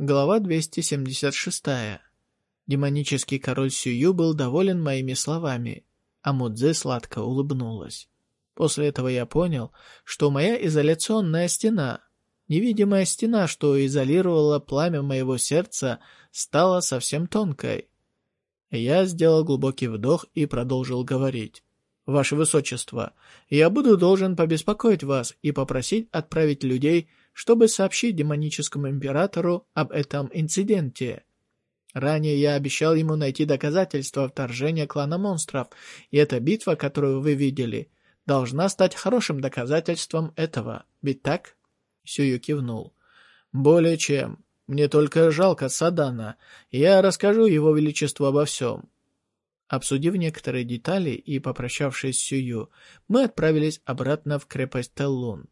Глава 276. Демонический король Сюю был доволен моими словами, а Мудзе сладко улыбнулась. После этого я понял, что моя изоляционная стена, невидимая стена, что изолировала пламя моего сердца, стала совсем тонкой. Я сделал глубокий вдох и продолжил говорить. «Ваше Высочество, я буду должен побеспокоить вас и попросить отправить людей чтобы сообщить демоническому императору об этом инциденте. Ранее я обещал ему найти доказательства вторжения клана монстров, и эта битва, которую вы видели, должна стать хорошим доказательством этого. Ведь так?» Сюю кивнул. «Более чем. Мне только жалко Садана. Я расскажу его величеству обо всем». Обсудив некоторые детали и попрощавшись с Сюю, мы отправились обратно в крепость Теллун.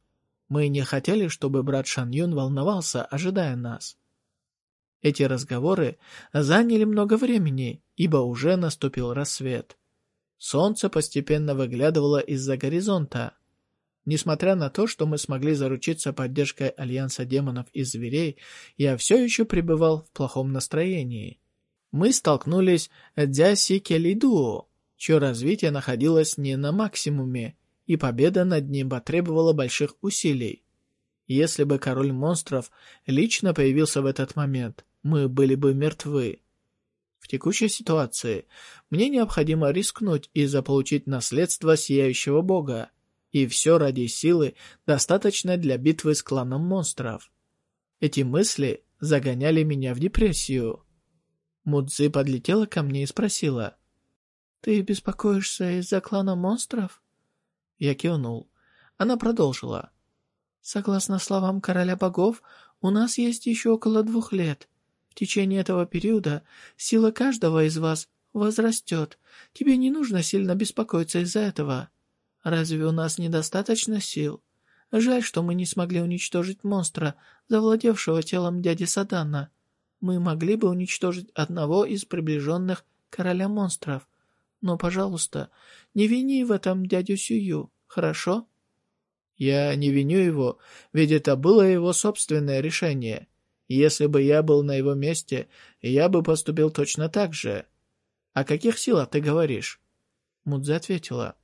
Мы не хотели, чтобы брат Шан Юн волновался, ожидая нас. Эти разговоры заняли много времени, ибо уже наступил рассвет. Солнце постепенно выглядывало из-за горизонта. Несмотря на то, что мы смогли заручиться поддержкой Альянса демонов и зверей, я все еще пребывал в плохом настроении. Мы столкнулись с Дзяси Келидуо, чье развитие находилось не на максимуме, и победа над ним потребовала больших усилий. Если бы король монстров лично появился в этот момент, мы были бы мертвы. В текущей ситуации мне необходимо рискнуть и заполучить наследство Сияющего Бога, и все ради силы, достаточно для битвы с кланом монстров. Эти мысли загоняли меня в депрессию. Мудзи подлетела ко мне и спросила, «Ты беспокоишься из-за клана монстров?» Я кивнул. Она продолжила. «Согласно словам короля богов, у нас есть еще около двух лет. В течение этого периода сила каждого из вас возрастет. Тебе не нужно сильно беспокоиться из-за этого. Разве у нас недостаточно сил? Жаль, что мы не смогли уничтожить монстра, завладевшего телом дяди Садана. Мы могли бы уничтожить одного из приближенных короля монстров, но, пожалуйста, не вини в этом дядю Сюю, хорошо?» «Я не виню его, ведь это было его собственное решение. Если бы я был на его месте, я бы поступил точно так же. О каких силах ты говоришь?» Мудзи ответила.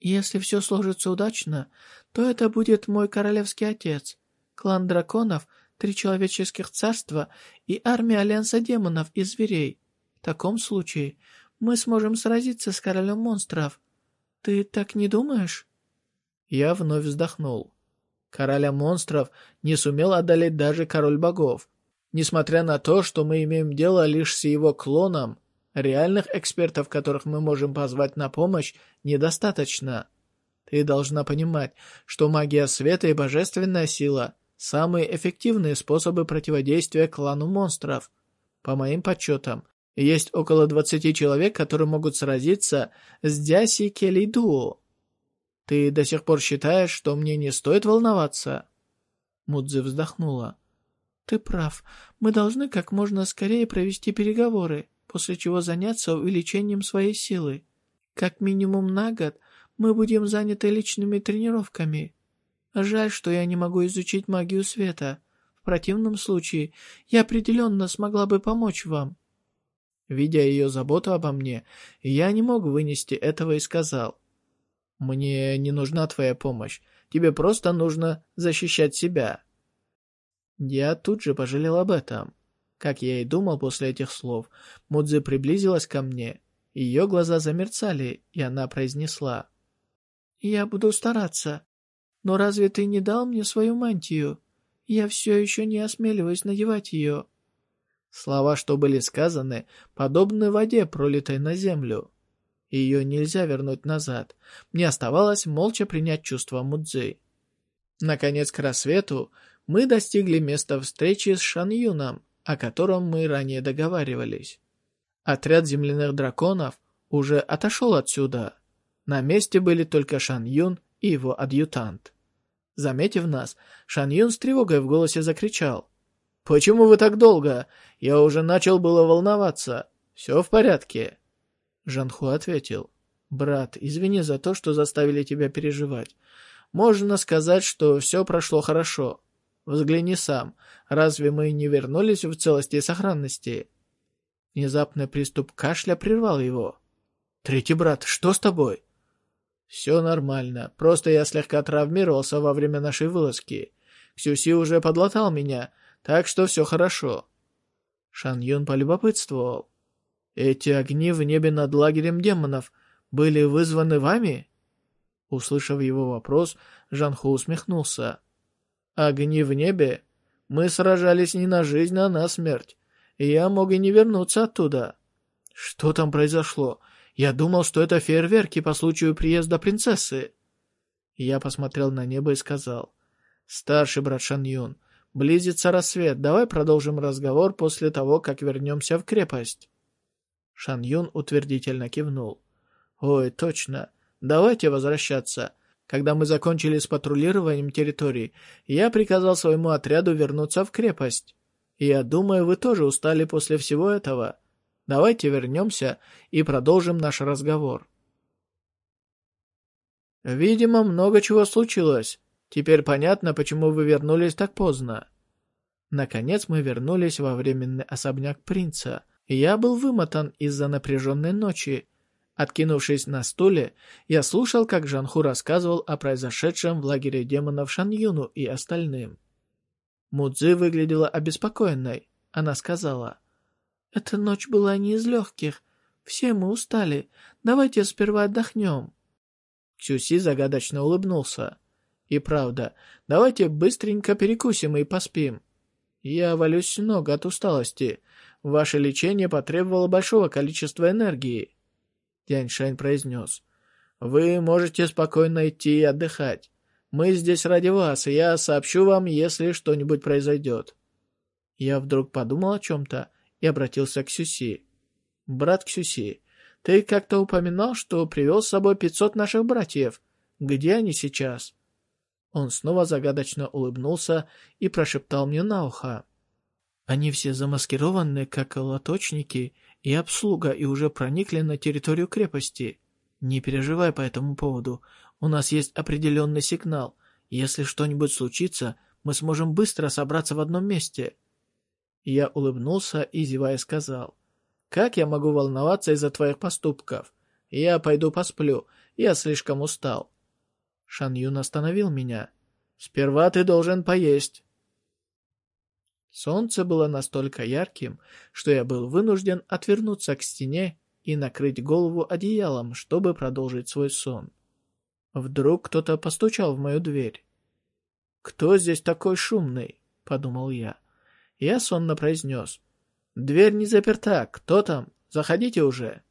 «Если все сложится удачно, то это будет мой королевский отец, клан драконов, три человеческих царства и армия Альянса демонов и зверей. В таком случае мы сможем сразиться с королем монстров. Ты так не думаешь?» Я вновь вздохнул. Короля монстров не сумел одолеть даже король богов. Несмотря на то, что мы имеем дело лишь с его клоном, реальных экспертов, которых мы можем позвать на помощь, недостаточно. Ты должна понимать, что магия света и божественная сила – самые эффективные способы противодействия клану монстров. По моим подсчетам, есть около двадцати человек, которые могут сразиться с Дяси Келиду. Ты до сих пор считаешь, что мне не стоит волноваться?» Мудзи вздохнула. «Ты прав. Мы должны как можно скорее провести переговоры, после чего заняться увеличением своей силы. Как минимум на год мы будем заняты личными тренировками. Жаль, что я не могу изучить магию света. В противном случае я определенно смогла бы помочь вам. Видя ее заботу обо мне, я не мог вынести этого и сказал. «Мне не нужна твоя помощь. Тебе просто нужно защищать себя». Я тут же пожалел об этом. Как я и думал после этих слов, Мудзи приблизилась ко мне. Ее глаза замерцали, и она произнесла. «Я буду стараться. Но разве ты не дал мне свою мантию? Я все еще не осмеливаюсь надевать ее». Слова, что были сказаны, подобны воде, пролитой на землю. Ее нельзя вернуть назад. Мне оставалось молча принять чувство Мудзи. Наконец, к рассвету мы достигли места встречи с Шан Юном, о котором мы ранее договаривались. Отряд земляных драконов уже отошел отсюда. На месте были только Шан Юн и его адъютант. Заметив нас, Шан Юн с тревогой в голосе закричал. «Почему вы так долго? Я уже начал было волноваться. Все в порядке?» Жанху ответил. «Брат, извини за то, что заставили тебя переживать. Можно сказать, что все прошло хорошо. Взгляни сам. Разве мы не вернулись в целости и сохранности?» Внезапный приступ кашля прервал его. «Третий брат, что с тобой?» «Все нормально. Просто я слегка травмировался во время нашей вылазки. Ксюси уже подлатал меня, так что все хорошо». Шан Юн полюбопытствовал. «Эти огни в небе над лагерем демонов были вызваны вами?» Услышав его вопрос, Жанху усмехнулся. «Огни в небе? Мы сражались не на жизнь, а на смерть. Я мог и не вернуться оттуда». «Что там произошло? Я думал, что это фейерверки по случаю приезда принцессы». Я посмотрел на небо и сказал. «Старший брат Шан Юн, близится рассвет. Давай продолжим разговор после того, как вернемся в крепость». Шан Юн утвердительно кивнул. «Ой, точно. Давайте возвращаться. Когда мы закончили с патрулированием территории, я приказал своему отряду вернуться в крепость. Я думаю, вы тоже устали после всего этого. Давайте вернемся и продолжим наш разговор. Видимо, много чего случилось. Теперь понятно, почему вы вернулись так поздно. Наконец мы вернулись во временный особняк принца. Я был вымотан из-за напряженной ночи, Откинувшись на стуле, я слушал, как Жанху рассказывал о произошедшем в лагере демонов Шаньюну и остальным. Мудзи выглядела обеспокоенной. Она сказала, «Эта ночь была не из легких. Все мы устали. Давайте сперва отдохнем». Ксюси загадочно улыбнулся. «И правда, давайте быстренько перекусим и поспим. Я валюсь много от усталости. Ваше лечение потребовало большого количества энергии». Тяньшань произнес. «Вы можете спокойно идти и отдыхать. Мы здесь ради вас, и я сообщу вам, если что-нибудь произойдет». Я вдруг подумал о чем-то и обратился к Сюси. «Брат Ксюси, ты как-то упоминал, что привел с собой пятьсот наших братьев. Где они сейчас?» Он снова загадочно улыбнулся и прошептал мне на ухо. «Они все замаскированы, как лоточники, и обслуга, и уже проникли на территорию крепости. Не переживай по этому поводу. У нас есть определенный сигнал. Если что-нибудь случится, мы сможем быстро собраться в одном месте». Я улыбнулся и, зевая, сказал. «Как я могу волноваться из-за твоих поступков? Я пойду посплю. Я слишком устал». Шан Юн остановил меня. «Сперва ты должен поесть». Солнце было настолько ярким, что я был вынужден отвернуться к стене и накрыть голову одеялом, чтобы продолжить свой сон. Вдруг кто-то постучал в мою дверь. «Кто здесь такой шумный?» — подумал я. Я сонно произнес. «Дверь не заперта. Кто там? Заходите уже».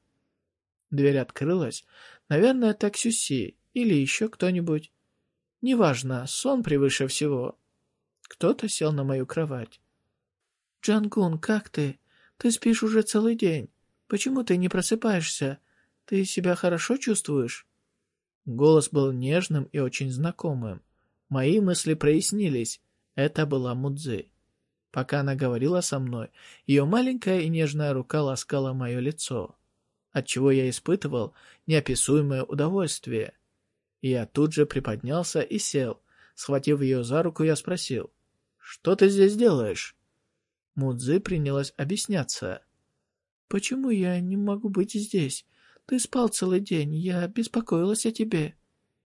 Дверь открылась. Наверное, это Ксюси или еще кто-нибудь. Неважно, сон превыше всего. Кто-то сел на мою кровать. «Джангун, как ты? Ты спишь уже целый день. Почему ты не просыпаешься? Ты себя хорошо чувствуешь?» Голос был нежным и очень знакомым. Мои мысли прояснились. Это была Мудзи. Пока она говорила со мной, ее маленькая и нежная рука ласкала мое лицо, отчего я испытывал неописуемое удовольствие. Я тут же приподнялся и сел. Схватив ее за руку, я спросил, «Что ты здесь делаешь?» Мудзи принялась объясняться. «Почему я не могу быть здесь? Ты спал целый день, я беспокоилась о тебе».